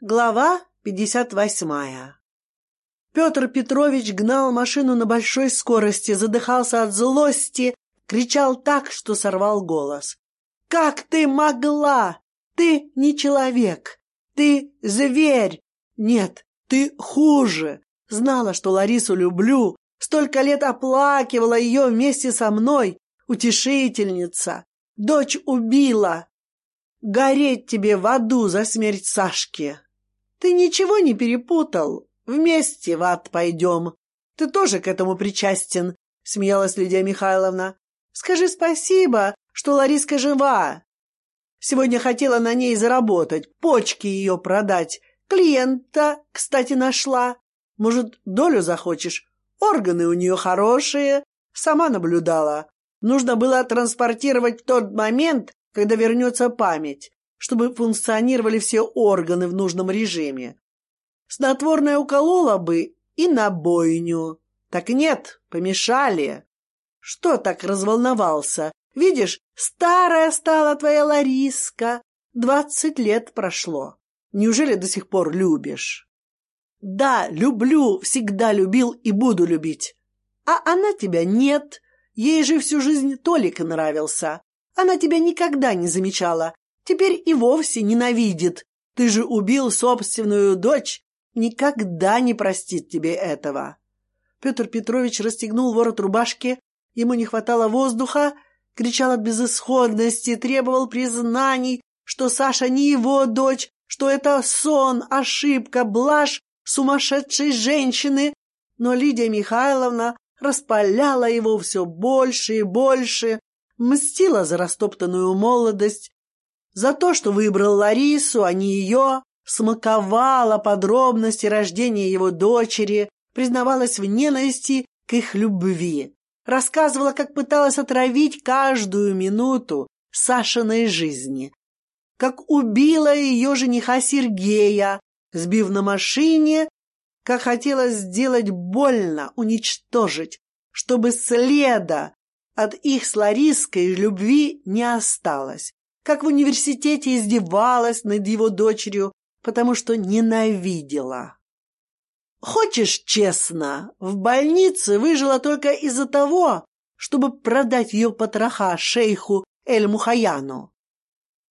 Глава пятьдесят восьмая Петр Петрович гнал машину на большой скорости, задыхался от злости, кричал так, что сорвал голос. «Как ты могла? Ты не человек! Ты зверь! Нет, ты хуже! Знала, что Ларису люблю, столько лет оплакивала ее вместе со мной, утешительница! Дочь убила! Гореть тебе в аду за смерть Сашки!» Ты ничего не перепутал. Вместе в ад пойдем. Ты тоже к этому причастен, смеялась Лидия Михайловна. Скажи спасибо, что Лариска жива. Сегодня хотела на ней заработать, почки ее продать. Клиента, кстати, нашла. Может, долю захочешь? Органы у нее хорошие. Сама наблюдала. Нужно было транспортировать тот момент, когда вернется память чтобы функционировали все органы в нужном режиме. Снотворное уколола бы и на бойню. Так нет, помешали. Что так разволновался? Видишь, старая стала твоя Лариска. Двадцать лет прошло. Неужели до сих пор любишь? Да, люблю, всегда любил и буду любить. А она тебя нет. Ей же всю жизнь Толик нравился. Она тебя никогда не замечала, Теперь и вовсе ненавидит. Ты же убил собственную дочь. Никогда не простит тебе этого. Петр Петрович расстегнул ворот рубашки. Ему не хватало воздуха, кричал от безысходности, требовал признаний, что Саша не его дочь, что это сон, ошибка, блажь сумасшедшей женщины. Но Лидия Михайловна распаляла его все больше и больше, мстила за растоптанную молодость, за то, что выбрал Ларису, а не ее, смаковала подробности рождения его дочери, признавалась в ненависти к их любви, рассказывала, как пыталась отравить каждую минуту Сашиной жизни, как убила ее жениха Сергея, сбив на машине, как хотела сделать больно, уничтожить, чтобы следа от их с Лариской любви не осталось как в университете издевалась над его дочерью, потому что ненавидела. Хочешь честно, в больнице выжила только из-за того, чтобы продать ее потроха шейху Эль-Мухаяну.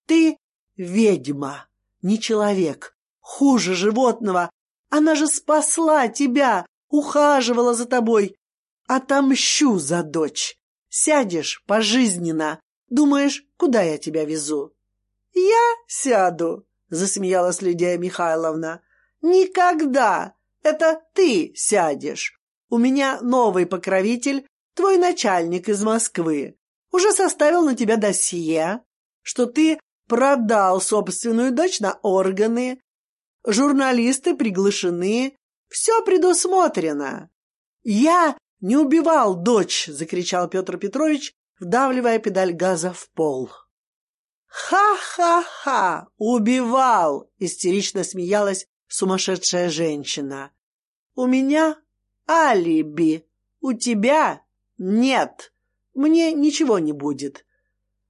Ты ведьма, не человек, хуже животного. Она же спасла тебя, ухаживала за тобой. Отомщу за дочь. Сядешь пожизненно, Думаешь, куда я тебя везу? Я сяду, засмеялась Лидия Михайловна. Никогда! Это ты сядешь. У меня новый покровитель, твой начальник из Москвы. Уже составил на тебя досье, что ты продал собственную дочь на органы. Журналисты приглашены. Все предусмотрено. Я не убивал дочь, закричал Петр Петрович, вдавливая педаль газа в пол. «Ха-ха-ха! Убивал!» — истерично смеялась сумасшедшая женщина. «У меня алиби, у тебя нет. Мне ничего не будет».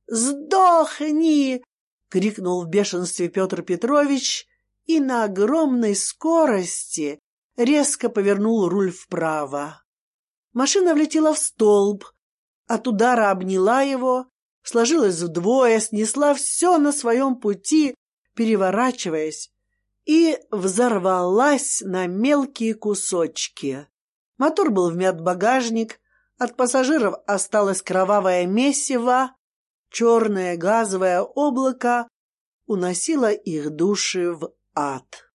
«Сдохни!» — крикнул в бешенстве Петр Петрович и на огромной скорости резко повернул руль вправо. Машина влетела в столб, от удара обняла его, сложилась вдвое, снесла все на своем пути, переворачиваясь, и взорвалась на мелкие кусочки. Мотор был вмят в багажник, от пассажиров осталось кровавое месиво, черное газовое облако уносило их души в ад.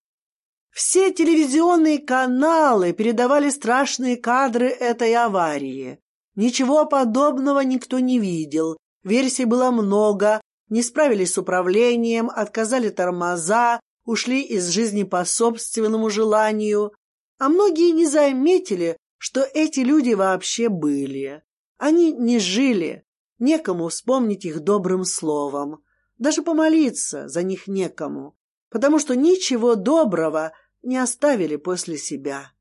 Все телевизионные каналы передавали страшные кадры этой аварии. Ничего подобного никто не видел. Версий было много. Не справились с управлением, отказали тормоза, ушли из жизни по собственному желанию. А многие не заметили, что эти люди вообще были. Они не жили, некому вспомнить их добрым словом. Даже помолиться за них некому, потому что ничего доброго не оставили после себя.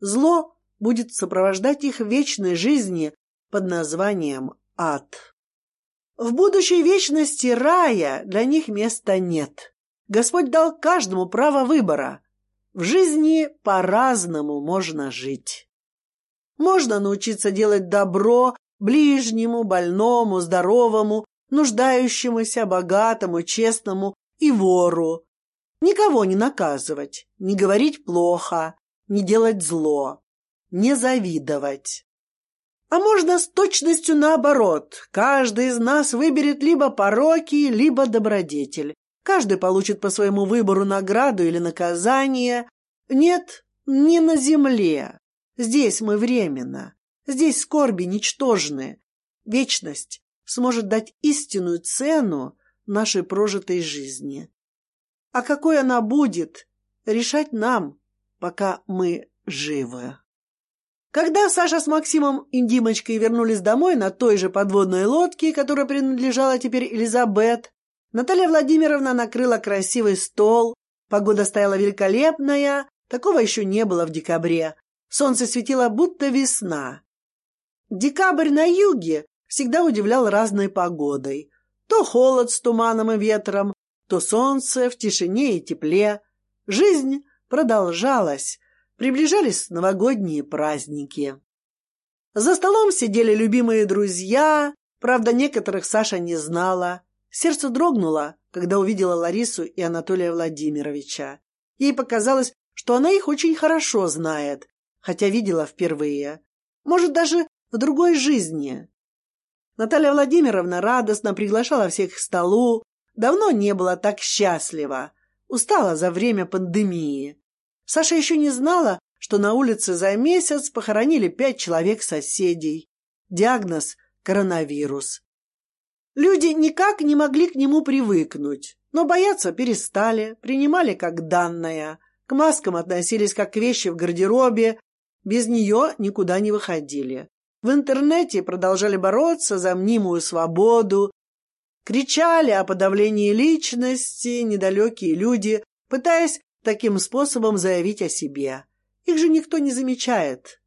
Зло будет сопровождать их вечной жизни под названием ад. В будущей вечности рая для них места нет. Господь дал каждому право выбора. В жизни по-разному можно жить. Можно научиться делать добро ближнему, больному, здоровому, нуждающемуся, богатому, честному и вору. Никого не наказывать, не говорить плохо, не делать зло, не завидовать. А можно с точностью наоборот. Каждый из нас выберет либо пороки, либо добродетель. Каждый получит по своему выбору награду или наказание. Нет, не на земле. Здесь мы временно. Здесь скорби ничтожны. Вечность сможет дать истинную цену нашей прожитой жизни. А какой она будет, решать нам, пока мы живы. Когда Саша с Максимом и Димочкой вернулись домой на той же подводной лодке, которая принадлежала теперь Элизабет, Наталья Владимировна накрыла красивый стол, погода стояла великолепная, такого еще не было в декабре. Солнце светило, будто весна. Декабрь на юге всегда удивлял разной погодой. То холод с туманом и ветром, то солнце в тишине и тепле. Жизнь продолжалась, Приближались новогодние праздники. За столом сидели любимые друзья, правда, некоторых Саша не знала. Сердце дрогнуло, когда увидела Ларису и Анатолия Владимировича. Ей показалось, что она их очень хорошо знает, хотя видела впервые. Может, даже в другой жизни. Наталья Владимировна радостно приглашала всех к столу. Давно не было так счастлива. Устала за время пандемии. Саша еще не знала, что на улице за месяц похоронили пять человек соседей. Диагноз – коронавирус. Люди никак не могли к нему привыкнуть, но бояться перестали, принимали как данное. К маскам относились как к вещи в гардеробе, без нее никуда не выходили. В интернете продолжали бороться за мнимую свободу, кричали о подавлении личности недалекие люди, пытаясь таким способом заявить о себе. Их же никто не замечает.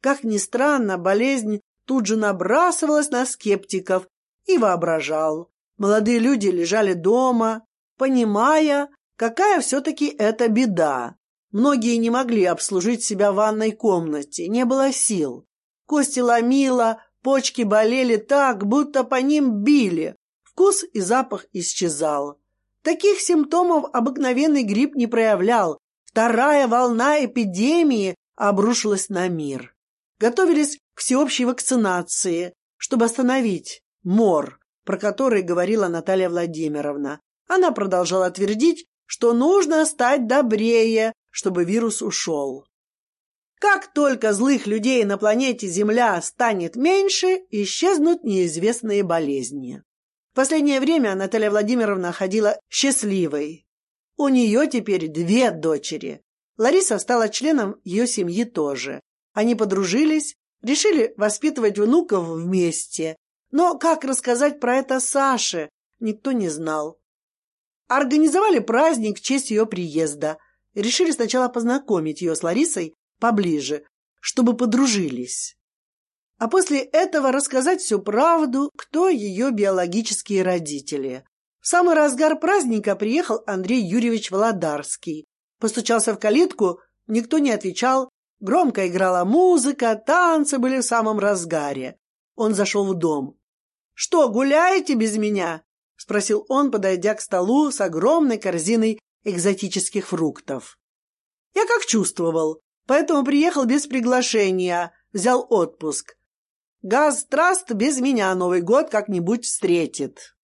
Как ни странно, болезнь тут же набрасывалась на скептиков и воображал. Молодые люди лежали дома, понимая, какая все-таки это беда. Многие не могли обслужить себя в ванной комнате, не было сил. Кости ломило, почки болели так, будто по ним били. Вкус и запах исчезал. Таких симптомов обыкновенный грипп не проявлял. Вторая волна эпидемии обрушилась на мир. Готовились к всеобщей вакцинации, чтобы остановить мор, про который говорила Наталья Владимировна. Она продолжала твердить, что нужно стать добрее, чтобы вирус ушел. Как только злых людей на планете Земля станет меньше, исчезнут неизвестные болезни. В последнее время Наталья Владимировна ходила счастливой. У нее теперь две дочери. Лариса стала членом ее семьи тоже. Они подружились, решили воспитывать внуков вместе. Но как рассказать про это Саше, никто не знал. Организовали праздник в честь ее приезда. Решили сначала познакомить ее с Ларисой поближе, чтобы подружились а после этого рассказать всю правду, кто ее биологические родители. В самый разгар праздника приехал Андрей Юрьевич Володарский. Постучался в калитку, никто не отвечал, громко играла музыка, танцы были в самом разгаре. Он зашел в дом. «Что, гуляете без меня?» — спросил он, подойдя к столу с огромной корзиной экзотических фруктов. «Я как чувствовал, поэтому приехал без приглашения, взял отпуск. Газтраст без меня Новый год как-нибудь встретит.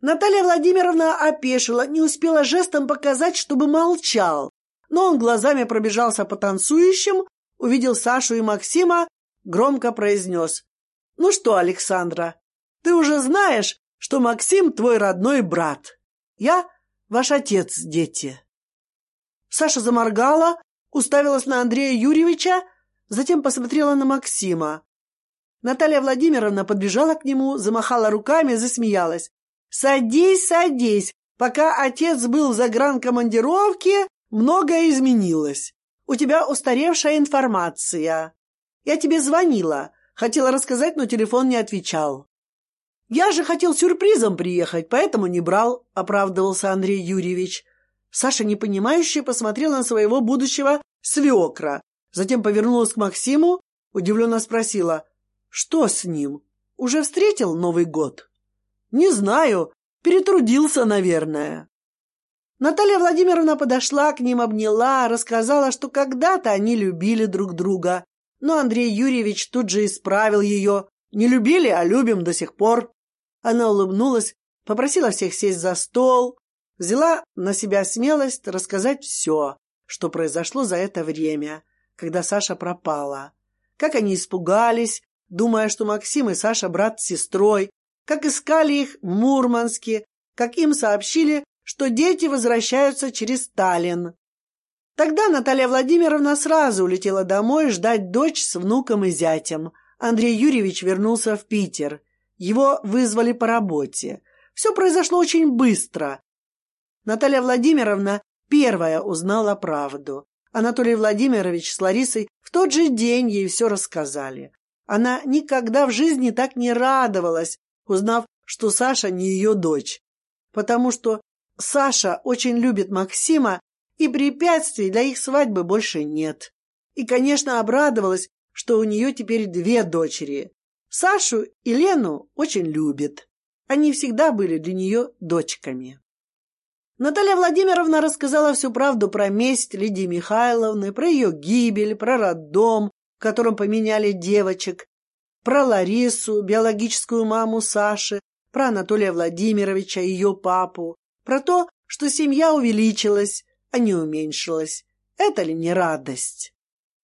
Наталья Владимировна опешила, не успела жестом показать, чтобы молчал. Но он глазами пробежался по танцующим, увидел Сашу и Максима, громко произнес. «Ну что, Александра, ты уже знаешь, что Максим твой родной брат. Я ваш отец, дети». Саша заморгала, уставилась на Андрея Юрьевича, затем посмотрела на Максима. Наталья Владимировна подбежала к нему, замахала руками, засмеялась. «Садись, садись! Пока отец был в загранкомандировке, многое изменилось. У тебя устаревшая информация. Я тебе звонила, хотела рассказать, но телефон не отвечал». «Я же хотел сюрпризом приехать, поэтому не брал», — оправдывался Андрей Юрьевич. Саша, непонимающе, посмотрела на своего будущего свекра, затем повернулась к Максиму, удивленно спросила, что с ним? Уже встретил Новый год? Не знаю, перетрудился, наверное. Наталья Владимировна подошла к ним, обняла, рассказала, что когда-то они любили друг друга. Но Андрей Юрьевич тут же исправил ее. Не любили, а любим до сих пор. Она улыбнулась, попросила всех сесть за стол, взяла на себя смелость рассказать все, что произошло за это время, когда Саша пропала. Как они испугались, думая, что Максим и Саша брат с сестрой, как искали их в Мурманске, как им сообщили, что дети возвращаются через Таллин. Тогда Наталья Владимировна сразу улетела домой ждать дочь с внуком и зятем. Андрей Юрьевич вернулся в Питер. Его вызвали по работе. Все произошло очень быстро. Наталья Владимировна первая узнала правду. Анатолий Владимирович с Ларисой в тот же день ей все рассказали. Она никогда в жизни так не радовалась, узнав, что Саша не ее дочь, потому что Саша очень любит Максима, и препятствий для их свадьбы больше нет. И, конечно, обрадовалась, что у нее теперь две дочери. Сашу и Лену очень любит. Они всегда были для нее дочками. Наталья Владимировна рассказала всю правду про месть Лидии Михайловны, про ее гибель, про роддом, в котором поменяли девочек, про Ларису, биологическую маму Саши, про Анатолия Владимировича, ее папу, про то, что семья увеличилась, а не уменьшилась. Это ли не радость?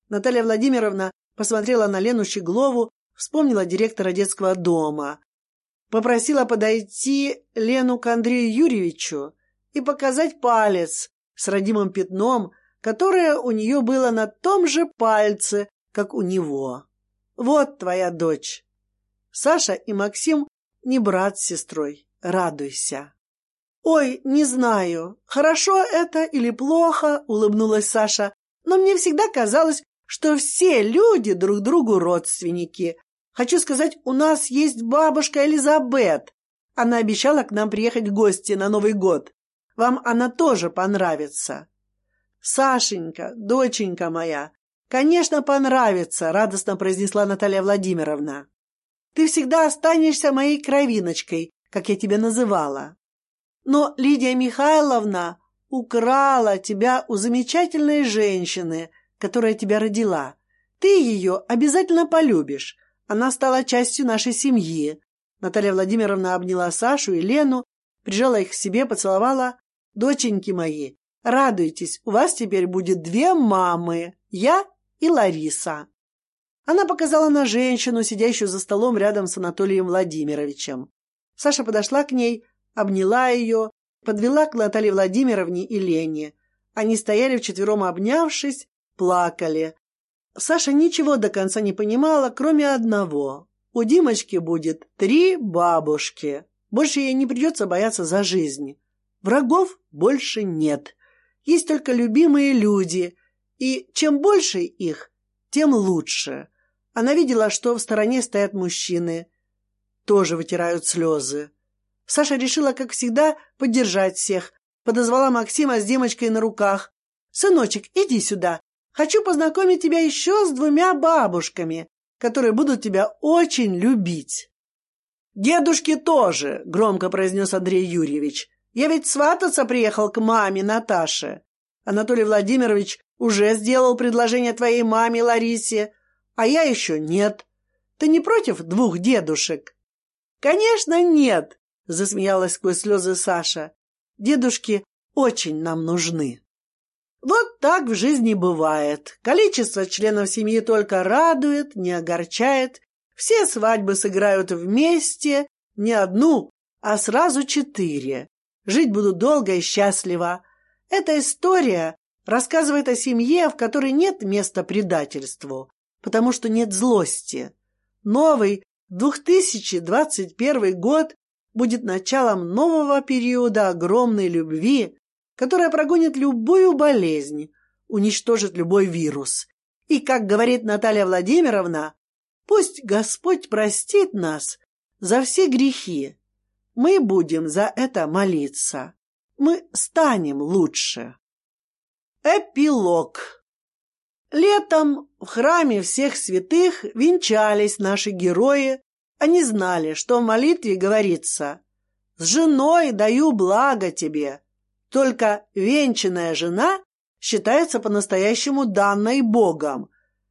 Наталья Владимировна посмотрела на Лену Щеглову, вспомнила директора детского дома, попросила подойти Лену к Андрею Юрьевичу и показать палец с родимым пятном, которое у нее было на том же пальце, как у него. Вот твоя дочь. Саша и Максим не брат с сестрой. Радуйся. «Ой, не знаю, хорошо это или плохо», — улыбнулась Саша, «но мне всегда казалось, что все люди друг другу родственники. Хочу сказать, у нас есть бабушка Элизабет. Она обещала к нам приехать в гости на Новый год. Вам она тоже понравится». «Сашенька, доченька моя, конечно, понравится», — радостно произнесла Наталья Владимировна. «Ты всегда останешься моей кровиночкой, как я тебя называла. Но Лидия Михайловна украла тебя у замечательной женщины, которая тебя родила. Ты ее обязательно полюбишь. Она стала частью нашей семьи. Наталья Владимировна обняла Сашу и Лену, прижала их к себе, поцеловала. «Доченьки мои, радуйтесь, у вас теперь будет две мамы, я и Лариса». Она показала на женщину, сидящую за столом рядом с Анатолием Владимировичем. Саша подошла к ней, обняла ее, подвела к Наталье Владимировне и Лене. Они стояли вчетвером обнявшись, плакали. Саша ничего до конца не понимала, кроме одного. У Димочки будет три бабушки. Больше ей не придется бояться за жизнь. Врагов больше нет. Есть только любимые люди. И чем больше их, тем лучше. Она видела, что в стороне стоят мужчины. Тоже вытирают слезы. Саша решила, как всегда, поддержать всех. Подозвала Максима с Димочкой на руках. «Сыночек, иди сюда. Хочу познакомить тебя еще с двумя бабушками, которые будут тебя очень любить». «Дедушки тоже», — громко произнес Андрей Юрьевич. «Я ведь свататься приехал к маме Наташе. Анатолий Владимирович уже сделал предложение твоей маме Ларисе, а я еще нет. Ты не против двух дедушек?» «Конечно, нет», — засмеялась сквозь слезы Саша. «Дедушки очень нам нужны». Вот так в жизни бывает. Количество членов семьи только радует, не огорчает. Все свадьбы сыграют вместе, не одну, а сразу четыре. Жить будут долго и счастливо. Эта история рассказывает о семье, в которой нет места предательству, потому что нет злости. Новый 2021 год будет началом нового периода огромной любви, которая прогонит любую болезнь, уничтожит любой вирус. И, как говорит Наталья Владимировна, пусть Господь простит нас за все грехи. Мы будем за это молиться. мы станем лучше. Эпилог. Летом в храме всех святых венчались наши герои. Они знали, что в молитве говорится «С женой даю благо тебе». Только венчанная жена считается по-настоящему данной Богом.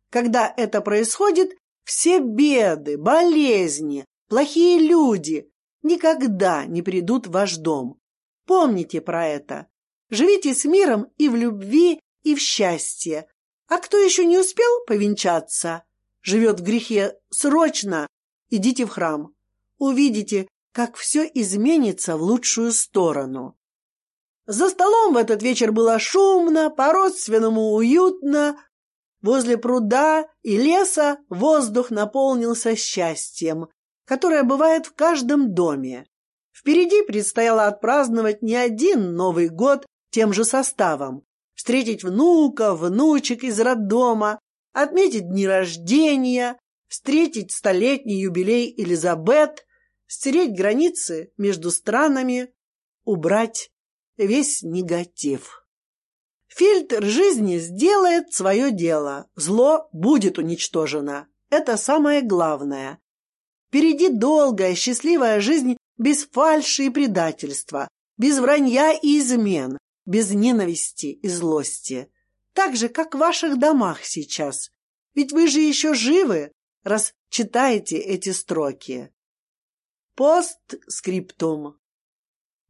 Когда это происходит, все беды, болезни, плохие люди никогда не придут в ваш дом. Помните про это. Живите с миром и в любви, и в счастье. А кто еще не успел повенчаться, живет в грехе, срочно идите в храм. Увидите, как все изменится в лучшую сторону. За столом в этот вечер было шумно, по-родственному уютно. Возле пруда и леса воздух наполнился счастьем, которое бывает в каждом доме. Впереди предстояло отпраздновать не один Новый год тем же составом, встретить внука, внучек из роддома, отметить дни рождения, встретить столетний юбилей Элизабет, стереть границы между странами, убрать весь негатив. Фильтр жизни сделает свое дело, зло будет уничтожено. Это самое главное. Впереди долгая, счастливая жизнь без фальши и предательства, без вранья и измен, без ненависти и злости. Так же, как в ваших домах сейчас. Ведь вы же еще живы, раз читаете эти строки. Постскриптум.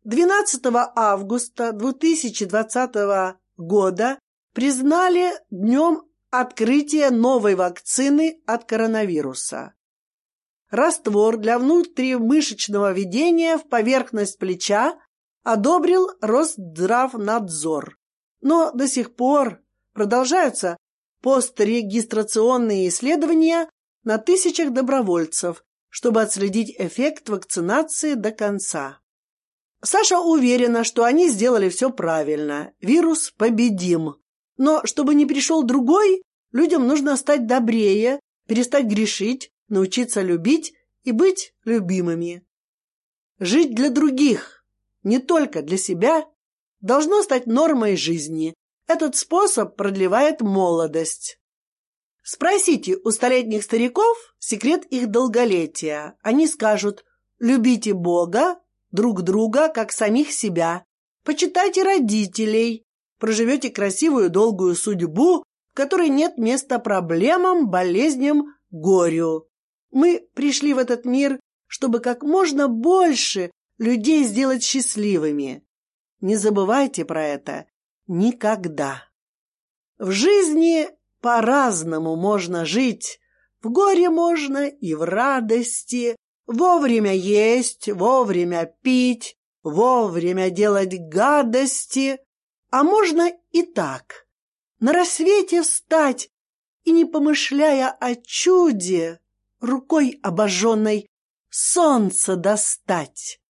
12 августа 2020 года признали днем открытия новой вакцины от коронавируса. Раствор для внутримышечного введения в поверхность плеча одобрил Росздравнадзор. Но до сих пор продолжаются пострегистрационные исследования на тысячах добровольцев, чтобы отследить эффект вакцинации до конца. Саша уверена, что они сделали все правильно. Вирус победим. Но чтобы не пришел другой, людям нужно стать добрее, перестать грешить, научиться любить и быть любимыми. Жить для других, не только для себя, должно стать нормой жизни. Этот способ продлевает молодость. Спросите у столетних стариков секрет их долголетия. Они скажут «любите Бога, друг друга, как самих себя, почитайте родителей, проживете красивую долгую судьбу, в которой нет места проблемам, болезням, горю. Мы пришли в этот мир, чтобы как можно больше людей сделать счастливыми. Не забывайте про это никогда. В жизни по-разному можно жить. В горе можно и в радости. Вовремя есть, вовремя пить, вовремя делать гадости. А можно и так. На рассвете встать и, не помышляя о чуде, рукой обожженной солнце достать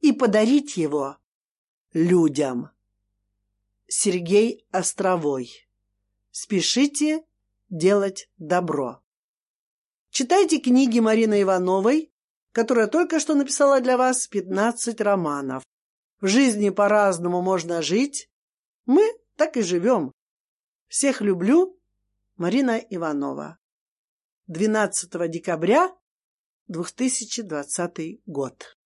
и подарить его людям. Сергей Островой. Спешите делать добро. Читайте книги Марины Ивановой, которая только что написала для вас 15 романов. В жизни по-разному можно жить. Мы так и живем. Всех люблю. Марина Иванова. 12 декабря 2020 год.